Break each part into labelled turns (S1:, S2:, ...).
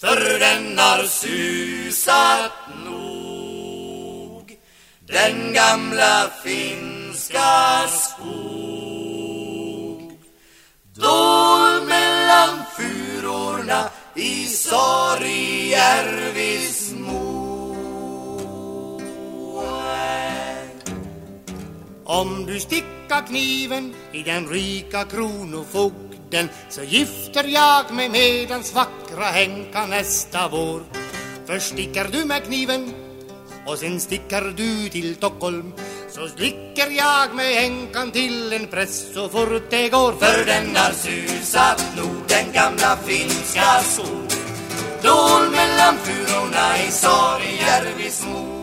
S1: För den har susat nog Den gamla finska skog. Då mellan furorna i Sarijärvis
S2: Om du stickar kniven i den rika kronofogden så gifter jag mig med hans vackra hänka nästa vår. Först sticker du med kniven och sen sticker du till Stockholm så sticker jag med änkan till en präst så fort det går.
S1: För den har susat nog den gamla finska sol Dål mellan furorna i Sorgjärvismo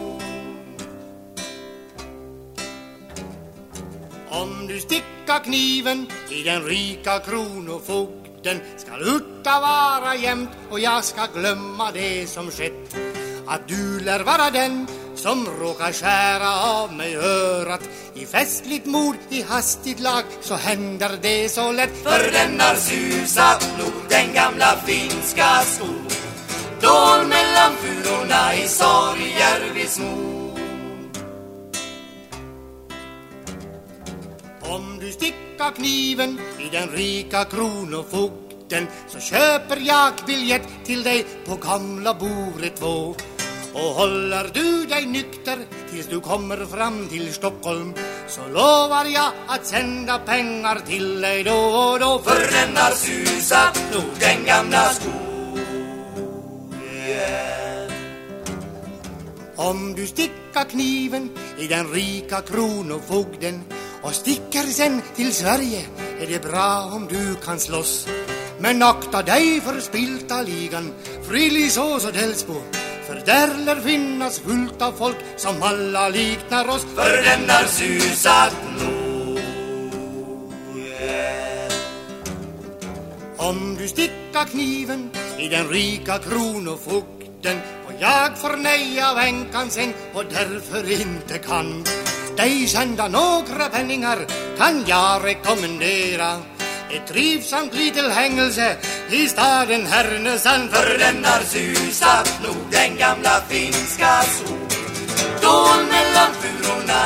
S2: Om du stickar kniven i den rika kronofogden skall Urta vara jämt och jag ska glömma det som skett. Att du lär vara den som råkar skära av mig örat i festligt mod, i hastigt lag så händer det så lätt.
S1: För den har susat nog den gamla finska skog Dål mellan furorna i Sorgjärvismo
S2: Om du stickar kniven i den rika kronofogden så köper jag biljett till dig på gamla Bore 2. Och håller du dig nykter tills du kommer fram till Stockholm så lovar jag att sända pengar till dig då och då.
S1: För den har susat nog den gamla skogen
S2: Om du stickar kniven i den rika kronofogden och sticker sen till Sverige är det bra om du kan slåss. Men akta dig för Spilta-ligan, Frillesås och Delsbo. För där lär finnas fullt av folk som alla liknar oss.
S1: För den har susat nog
S2: Om du stickar kniven i den rika kronofogden och jag får nej av änkans sen och därför inte kan dig sända några penningar kan jag rekommendera. Ett trivsamt litet hängelse i staden Härnösand.
S1: För den har susat nog den gamla finska sol. Då mellan furorna